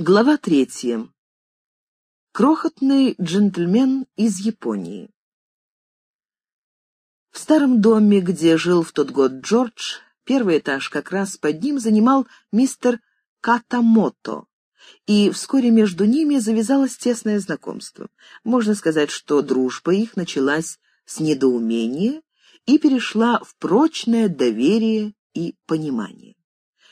Глава третья. Крохотный джентльмен из Японии. В старом доме, где жил в тот год Джордж, первый этаж как раз под ним занимал мистер Катамото, и вскоре между ними завязалось тесное знакомство. Можно сказать, что дружба их началась с недоумения и перешла в прочное доверие и понимание.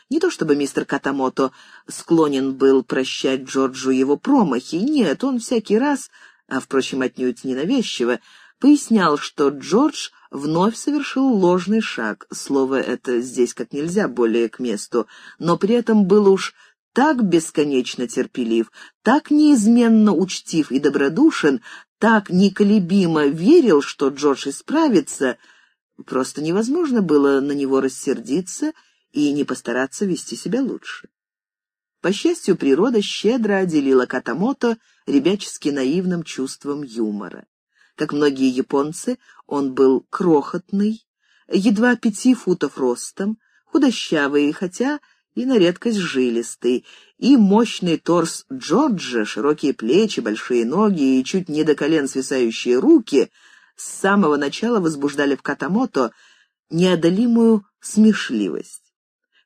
Не то чтобы мистер Катамото склонен был прощать Джорджу его промахи, нет, он всякий раз, а, впрочем, отнюдь ненавязчиво, пояснял, что Джордж вновь совершил ложный шаг, слово это здесь как нельзя более к месту, но при этом был уж так бесконечно терпелив, так неизменно учтив и добродушен, так неколебимо верил, что Джордж исправится, просто невозможно было на него рассердиться и не постараться вести себя лучше. По счастью, природа щедро отделила Катамото ребячески наивным чувством юмора. Как многие японцы, он был крохотный, едва пяти футов ростом, худощавый, хотя и на редкость жилистый, и мощный торс Джорджа, широкие плечи, большие ноги и чуть не до колен свисающие руки с самого начала возбуждали в Катамото неодолимую смешливость.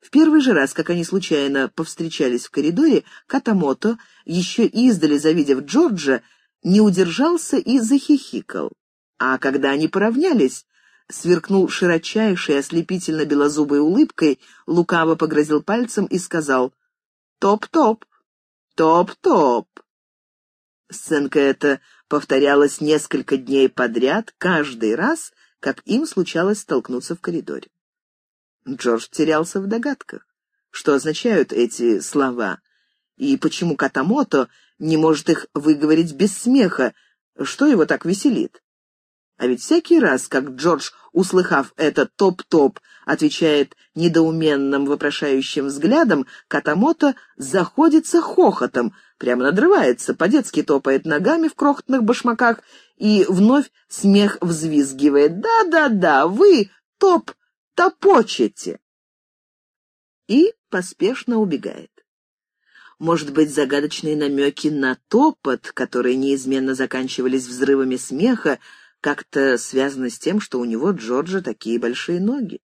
В первый же раз, как они случайно повстречались в коридоре, Катамото, еще издали завидев Джорджа, не удержался и захихикал. А когда они поравнялись, сверкнул широчайшей, ослепительно белозубой улыбкой, лукаво погрозил пальцем и сказал «Топ-топ! Топ-топ!» Сценка эта повторялась несколько дней подряд, каждый раз, как им случалось столкнуться в коридоре. Джордж терялся в догадках. Что означают эти слова? И почему Катамото не может их выговорить без смеха? Что его так веселит? А ведь всякий раз, как Джордж, услыхав это топ-топ, отвечает недоуменным вопрошающим взглядом, Катамото заходится хохотом, прямо надрывается, по-детски топает ногами в крохотных башмаках и вновь смех взвизгивает. «Да-да-да, вы топ топочете!» И поспешно убегает. Может быть, загадочные намеки на топот, которые неизменно заканчивались взрывами смеха, как-то связаны с тем, что у него Джорджа такие большие ноги.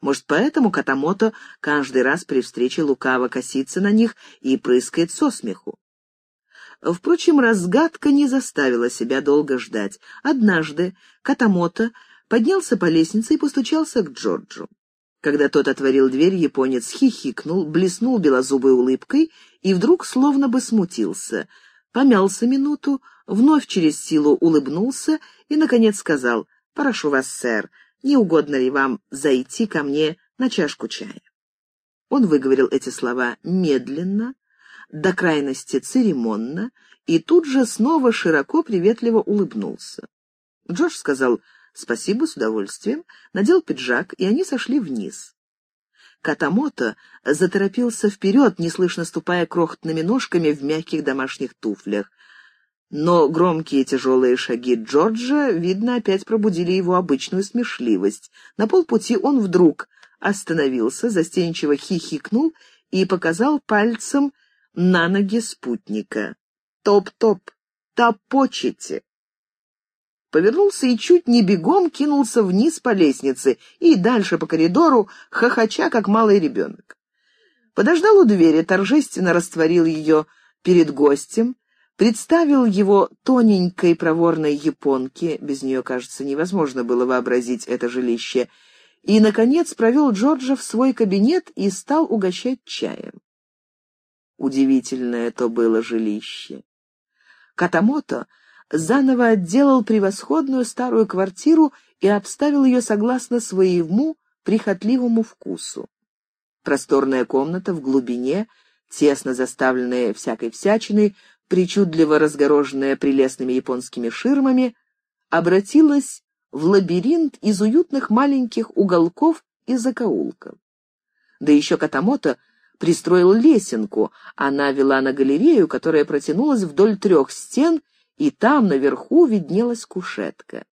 Может, поэтому Катамото каждый раз при встрече лукаво косится на них и прыскает со смеху. Впрочем, разгадка не заставила себя долго ждать. Однажды Катамото поднялся по лестнице и постучался к Джорджу. Когда тот отворил дверь, японец хихикнул, блеснул белозубой улыбкой и вдруг словно бы смутился. Помялся минуту, вновь через силу улыбнулся и, наконец, сказал, «Прошу вас, сэр, не угодно ли вам зайти ко мне на чашку чая?» Он выговорил эти слова медленно, до крайности церемонно, и тут же снова широко приветливо улыбнулся. Джордж сказал «Спасибо, с удовольствием», надел пиджак, и они сошли вниз. Катамото заторопился вперед, неслышно ступая крохотными ножками в мягких домашних туфлях. Но громкие тяжелые шаги Джорджа, видно, опять пробудили его обычную смешливость. На полпути он вдруг остановился, застенчиво хихикнул и показал пальцем на ноги спутника. «Топ-топ! Топочете!» Повернулся и чуть не бегом кинулся вниз по лестнице и дальше по коридору, хохоча, как малый ребенок. Подождал у двери, торжественно растворил ее перед гостем, представил его тоненькой проворной японке, без нее, кажется, невозможно было вообразить это жилище, и, наконец, провел Джорджа в свой кабинет и стал угощать чаем. Удивительное то было жилище. Катамото заново отделал превосходную старую квартиру и обставил ее согласно своему прихотливому вкусу. Просторная комната в глубине, тесно заставленная всякой всячиной, причудливо разгороженная прелестными японскими ширмами, обратилась в лабиринт из уютных маленьких уголков и закоулков. Да еще Катамото пристроил лесенку, она вела на галерею, которая протянулась вдоль трех стен и там наверху виднелась кушетка.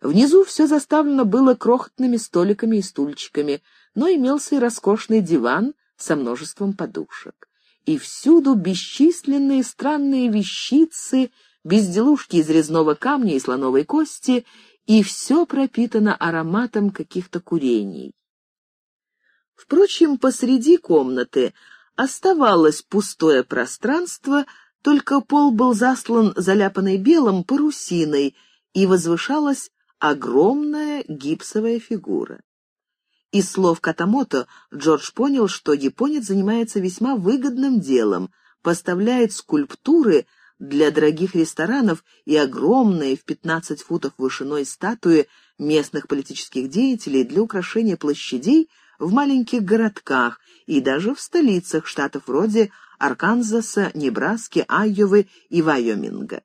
Внизу все заставлено было крохотными столиками и стульчиками, но имелся и роскошный диван со множеством подушек. и всюду бесчисленные странные вещицы, безделушки из резного камня и слоновой кости, и все пропитано ароматом каких-то курений. Впрочем, посреди комнаты оставалось пустое пространство, только пол был заслан заляпанной белым парусиной, и возвышалась огромная гипсовая фигура. Из слов Катамото Джордж понял, что японец занимается весьма выгодным делом, поставляет скульптуры для дорогих ресторанов и огромные в 15 футов вышиной статуи местных политических деятелей для украшения площадей в маленьких городках и даже в столицах штатов вроде Арканзаса, Небраски, Айовы и Вайоминга.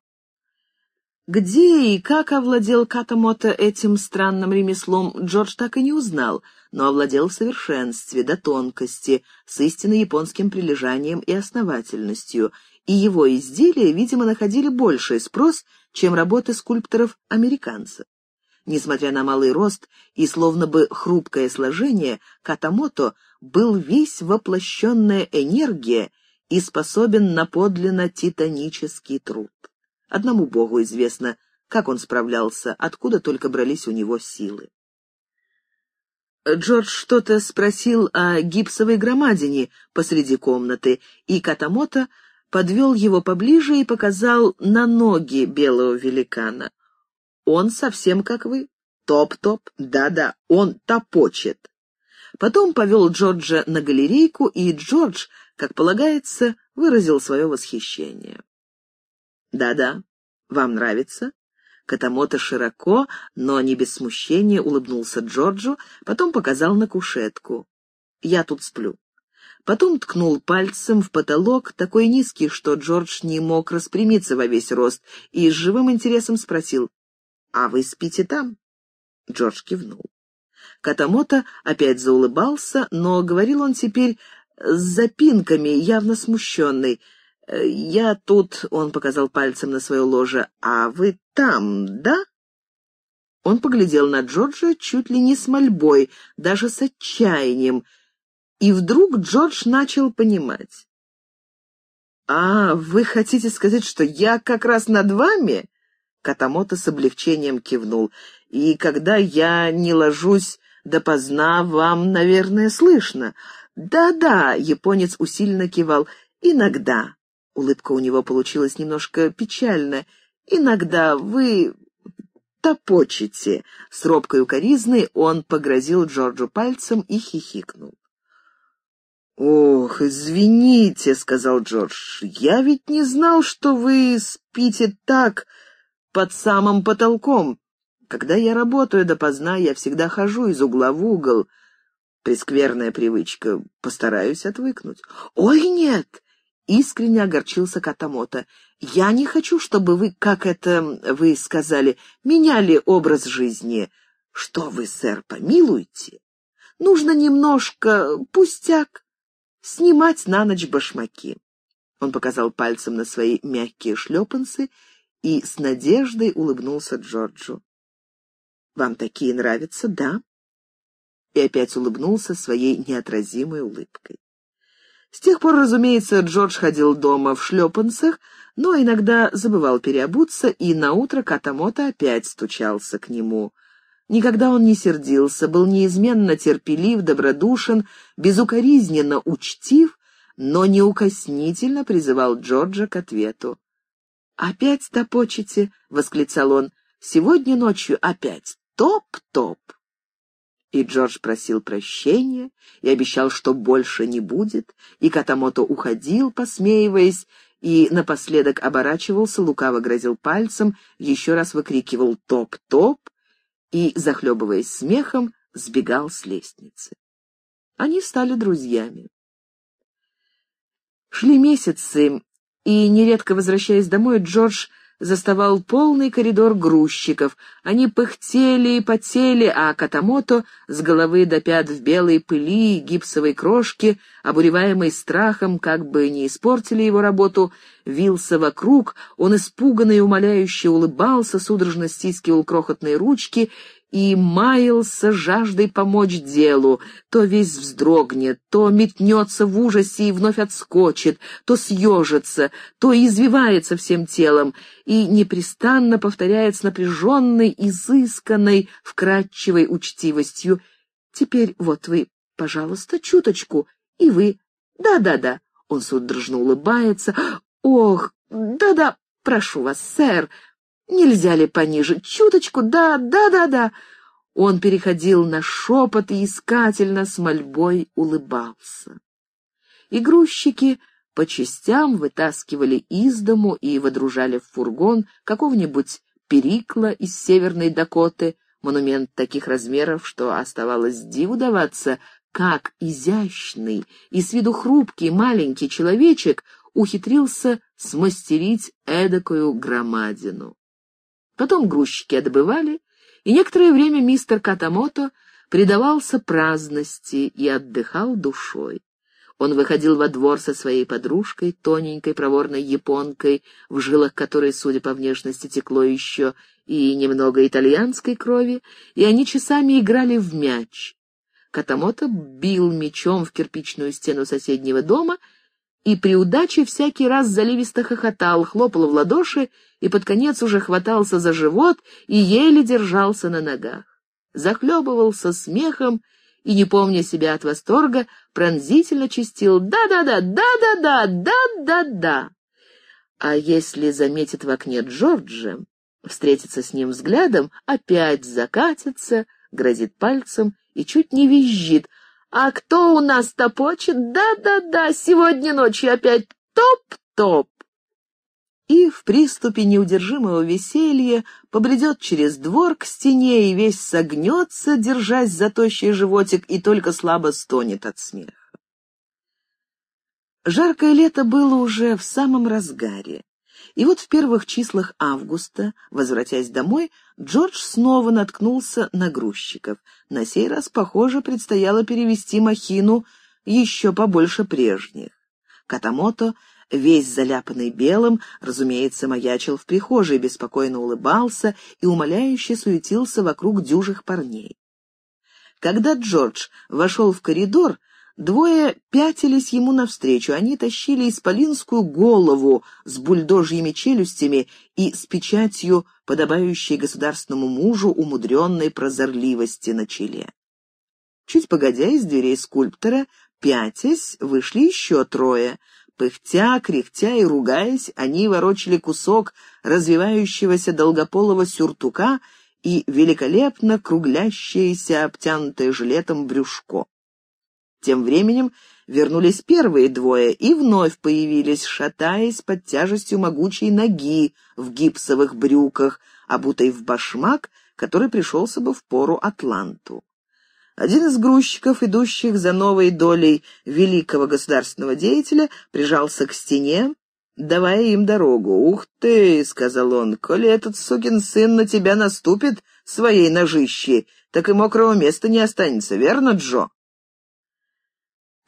Где и как овладел Катамото этим странным ремеслом, Джордж так и не узнал, но овладел в совершенстве, до тонкости, с истинно японским прилежанием и основательностью, и его изделия, видимо, находили больший спрос, чем работы скульпторов-американцев. Несмотря на малый рост и словно бы хрупкое сложение, Катамото был весь воплощенная энергия и способен на подлинно титанический труд. Одному Богу известно, как он справлялся, откуда только брались у него силы. Джордж что-то спросил о гипсовой громадине посреди комнаты, и Катамото подвел его поближе и показал на ноги белого великана. Он совсем как вы. Топ-топ, да-да, он топочет. Потом повел Джорджа на галерейку, и Джордж, как полагается, выразил свое восхищение. «Да-да, вам нравится?» Катамото широко, но не без смущения улыбнулся Джорджу, потом показал на кушетку. «Я тут сплю». Потом ткнул пальцем в потолок, такой низкий, что Джордж не мог распрямиться во весь рост, и с живым интересом спросил, «А вы спите там?» Джордж кивнул. Катамото опять заулыбался, но говорил он теперь с запинками, явно смущенный — Э, «Я тут...» — он показал пальцем на свое ложе. «А вы там, да?» Он поглядел на Джорджа чуть ли не с мольбой, даже с отчаянием, и вдруг Джордж начал понимать. «А, вы хотите сказать, что я как раз над вами?» Катамото с облегчением кивнул. «И когда я не ложусь допоздна, вам, наверное, слышно?» «Да-да», — японец усиленно кивал, — «иногда». Улыбка у него получилась немножко печальная. «Иногда вы топочете». С робкой укоризной он погрозил Джорджу пальцем и хихикнул. «Ох, извините», — сказал Джордж, — «я ведь не знал, что вы спите так, под самым потолком. Когда я работаю допоздна, я всегда хожу из угла в угол. Прескверная привычка, постараюсь отвыкнуть». «Ой, нет!» Искренне огорчился Катамото. «Я не хочу, чтобы вы, как это вы сказали, меняли образ жизни. Что вы, сэр, помилуйте? Нужно немножко, пустяк, снимать на ночь башмаки». Он показал пальцем на свои мягкие шлепанцы и с надеждой улыбнулся Джорджу. «Вам такие нравятся, да?» И опять улыбнулся своей неотразимой улыбкой. С тех пор, разумеется, Джордж ходил дома в шлепанцах, но иногда забывал переобуться, и наутро Катамото опять стучался к нему. Никогда он не сердился, был неизменно терпелив, добродушен, безукоризненно учтив, но неукоснительно призывал Джорджа к ответу. «Опять топочете?» — восклицал он. «Сегодня ночью опять топ-топ». И Джордж просил прощения и обещал, что больше не будет, и Катамото уходил, посмеиваясь, и напоследок оборачивался, лукаво грозил пальцем, еще раз выкрикивал «топ-топ» и, захлебываясь смехом, сбегал с лестницы. Они стали друзьями. Шли месяцы, и, нередко возвращаясь домой, Джордж заставал полный коридор грузчиков. Они пыхтели и потели, а Катамото с головы до пят в белой пыли и гипсовой крошке, обуреваемый страхом, как бы не испортили его работу, вился вокруг, он испуганно и умоляюще улыбался, судорожно стискивал крохотные ручки и маялся жаждой помочь делу, то весь вздрогнет, то метнется в ужасе и вновь отскочит, то съежится, то извивается всем телом и непрестанно повторяет с напряженной, изысканной, вкрадчивой учтивостью. «Теперь вот вы, пожалуйста, чуточку, и вы, да-да-да». Он судорожно улыбается. «Ох, да-да, прошу вас, сэр, Нельзя ли пониже? Чуточку, да, да, да, да. Он переходил на шепот и искательно с мольбой улыбался. И по частям вытаскивали из дому и водружали в фургон какого-нибудь Перикла из Северной Дакоты, монумент таких размеров, что оставалось диву даваться, как изящный и с виду хрупкий маленький человечек ухитрился смастерить эдакую громадину. Потом грузчики отбывали, и некоторое время мистер Катамото предавался праздности и отдыхал душой. Он выходил во двор со своей подружкой, тоненькой проворной японкой, в жилах которой, судя по внешности, текло еще и немного итальянской крови, и они часами играли в мяч. Катамото бил мячом в кирпичную стену соседнего дома и при удаче всякий раз заливисто хохотал, хлопал в ладоши и под конец уже хватался за живот и еле держался на ногах. Захлебывался смехом и, не помня себя от восторга, пронзительно чистил «да-да-да, да-да-да, да-да-да». А если заметит в окне Джорджа, встретится с ним взглядом, опять закатится, грозит пальцем и чуть не визжит, «А кто у нас топочет? Да-да-да, сегодня ночью опять топ-топ!» И в приступе неудержимого веселья побредет через двор к стене и весь согнется, держась за тощий животик, и только слабо стонет от смеха. Жаркое лето было уже в самом разгаре. И вот в первых числах августа, возвратясь домой, Джордж снова наткнулся на грузчиков. На сей раз, похоже, предстояло перевести махину еще побольше прежних. Катамото, весь заляпанный белым, разумеется, маячил в прихожей, беспокойно улыбался и умоляюще суетился вокруг дюжих парней. Когда Джордж вошел в коридор, Двое пятились ему навстречу. Они тащили исполинскую голову с бульдожьими челюстями и с печатью, подобающей государственному мужу умудренной прозорливости на челе. Чуть погодя, из дверей скульптора, пятясь, вышли еще трое. Пыхтя, кряхтя и ругаясь, они ворочали кусок развивающегося долгополого сюртука и великолепно круглящееся, обтянутое жилетом брюшко. Тем временем вернулись первые двое и вновь появились, шатаясь под тяжестью могучей ноги в гипсовых брюках, обутой в башмак, который пришелся бы в пору Атланту. Один из грузчиков, идущих за новой долей великого государственного деятеля, прижался к стене, давая им дорогу. «Ух ты!» — сказал он, — «коли этот сукин сын на тебя наступит своей ножищей, так и мокрого места не останется, верно, Джо?»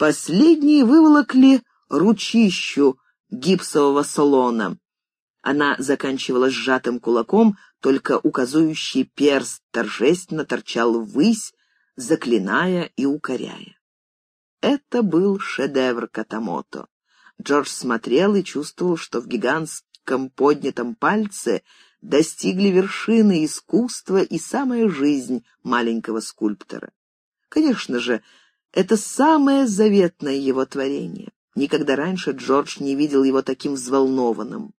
Последние выволокли ручищу гипсового салона. Она заканчивала сжатым кулаком, только указующий перст торжественно торчал ввысь, заклиная и укоряя. Это был шедевр Катамото. Джордж смотрел и чувствовал, что в гигантском поднятом пальце достигли вершины искусства и самая жизнь маленького скульптора. Конечно же, это самое заветное его творение. Никогда раньше Джордж не видел его таким взволнованным.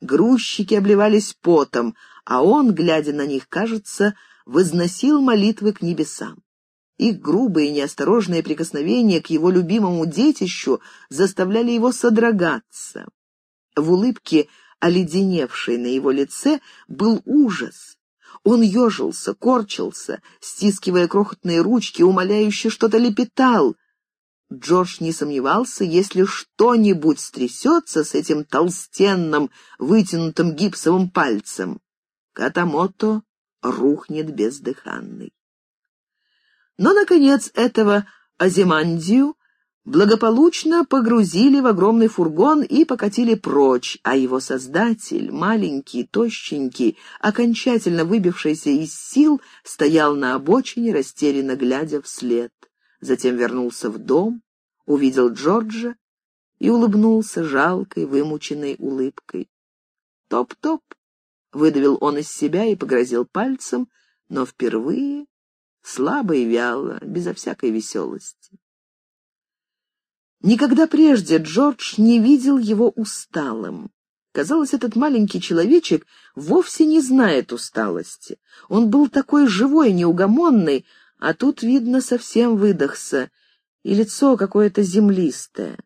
Грузчики обливались потом, а он, глядя на них, кажется, возносил молитвы к небесам. Их грубые и неосторожные прикосновения к его любимому детищу заставляли его содрогаться. В улыбке, оледеневшей на его лице, был ужас. Он ежился, корчился, стискивая крохотные ручки, умоляюще что-то лепетал. Джордж не сомневался, если что-нибудь стрясется с этим толстенным, вытянутым гипсовым пальцем. Катамото рухнет бездыханный. Но, наконец, этого Азимандию благополучно погрузили в огромный фургон и покатили прочь, а его создатель, маленький, тощенький, окончательно выбившийся из сил, стоял на обочине, растерянно глядя вслед. Затем вернулся в дом, увидел Джорджа и улыбнулся жалкой, вымученной улыбкой. «Топ-топ!» — выдавил он из себя и погрозил пальцем, но впервые слабо и вяло, безо всякой веселости. Никогда прежде Джордж не видел его усталым. Казалось, этот маленький человечек вовсе не знает усталости. Он был такой живой, неугомонный, а тут, видно, совсем выдохся, и лицо какое-то землистое.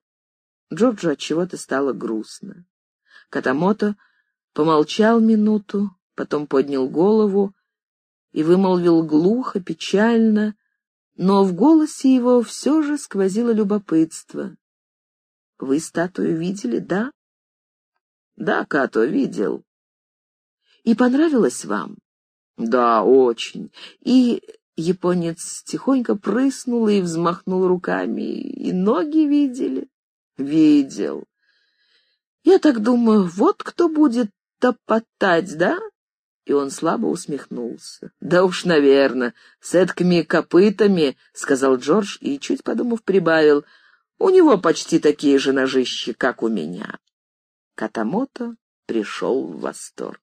Джорджу от чего-то стало грустно. Катамото помолчал минуту, потом поднял голову и вымолвил глухо, печально, но в голосе его все же сквозило любопытство. «Вы статую видели, да?» «Да, Като, видел». «И понравилось вам?» «Да, очень. И японец тихонько прыснул и взмахнул руками. И ноги видели?» «Видел. Я так думаю, вот кто будет топотать, да?» И он слабо усмехнулся. «Да уж, наверное, с эткими копытами», — сказал Джордж и, чуть подумав, прибавил, «у него почти такие же ножищи, как у меня». Катамото пришел в восторг.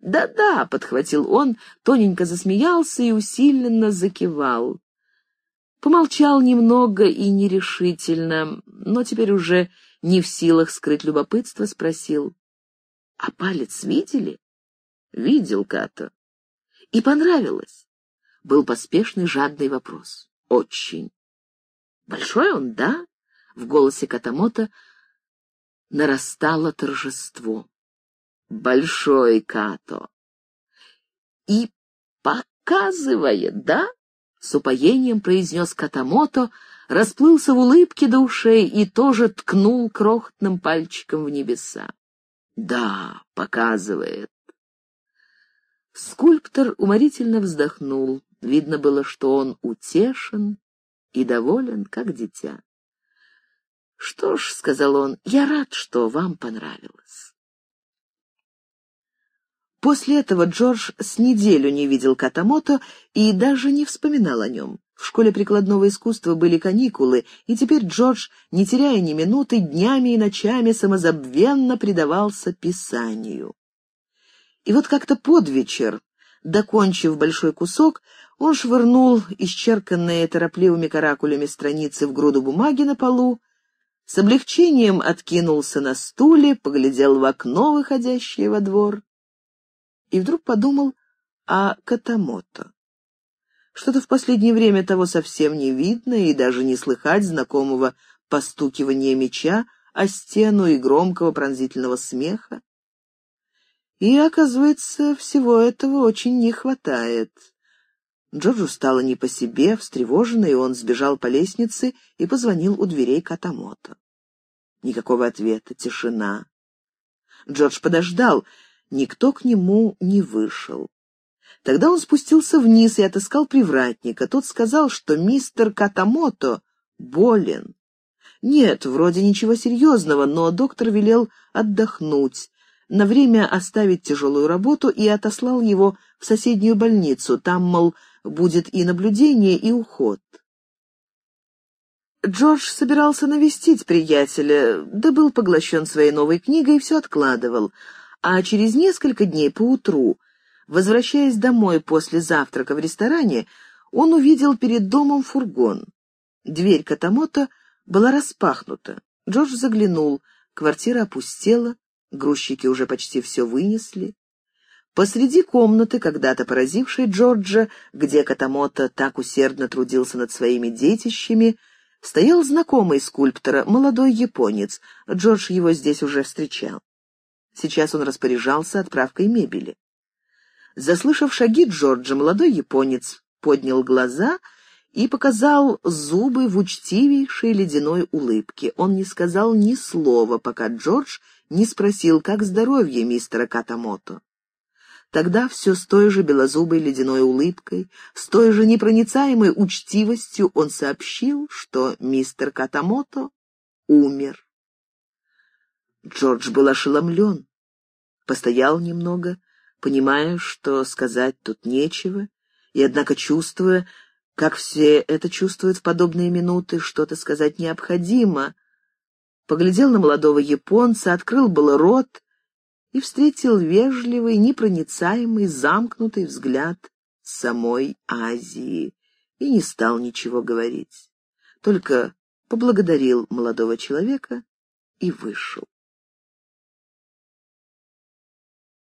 «Да-да», — подхватил он, тоненько засмеялся и усиленно закивал. Помолчал немного и нерешительно, но теперь уже не в силах скрыть любопытство, спросил. «А палец видели?» Видел Като. И понравилось. Был поспешный жадный вопрос. Очень. Большой он, да? В голосе Катамото нарастало торжество. Большой Като. И показывает, да? С упоением произнес Катамото, расплылся в улыбке до ушей и тоже ткнул крохотным пальчиком в небеса. Да, показывает. Скульптор уморительно вздохнул. Видно было, что он утешен и доволен, как дитя. «Что ж», — сказал он, — «я рад, что вам понравилось». После этого Джордж с неделю не видел Катамото и даже не вспоминал о нем. В школе прикладного искусства были каникулы, и теперь Джордж, не теряя ни минуты, днями и ночами самозабвенно предавался писанию. И вот как-то под вечер, докончив большой кусок, он швырнул исчерканные торопливыми каракулями страницы в груду бумаги на полу, с облегчением откинулся на стуле, поглядел в окно, выходящее во двор, и вдруг подумал о Катамото. Что-то в последнее время того совсем не видно и даже не слыхать знакомого постукивания меча о стену и громкого пронзительного смеха. И, оказывается, всего этого очень не хватает. Джорджу стало не по себе, встревоженно, и он сбежал по лестнице и позвонил у дверей Катамото. Никакого ответа, тишина. Джордж подождал, никто к нему не вышел. Тогда он спустился вниз и отыскал привратника. Тот сказал, что мистер Катамото болен. Нет, вроде ничего серьезного, но доктор велел отдохнуть, на время оставить тяжелую работу и отослал его в соседнюю больницу. Там, мол, будет и наблюдение, и уход. Джордж собирался навестить приятеля, да был поглощен своей новой книгой и все откладывал. А через несколько дней поутру, возвращаясь домой после завтрака в ресторане, он увидел перед домом фургон. Дверь Катамото была распахнута. Джордж заглянул, квартира опустела, грузчики уже почти все вынесли. Посреди комнаты, когда-то поразившей Джорджа, где Катамото так усердно трудился над своими детищами, стоял знакомый скульптора, молодой японец. Джордж его здесь уже встречал. Сейчас он распоряжался отправкой мебели. Заслышав шаги Джорджа, молодой японец поднял глаза и показал зубы в учтивейшей ледяной улыбке. Он не сказал ни слова, пока Джордж не спросил, как здоровье мистера Катамото. Тогда все с той же белозубой ледяной улыбкой, с той же непроницаемой учтивостью он сообщил, что мистер Катамото умер. Джордж был ошеломлен, постоял немного, понимая, что сказать тут нечего, и, однако, чувствуя, как все это чувствуют в подобные минуты, что-то сказать необходимо, поглядел на молодого японца, открыл было рот и встретил вежливый, непроницаемый, замкнутый взгляд самой Азии и не стал ничего говорить, только поблагодарил молодого человека и вышел.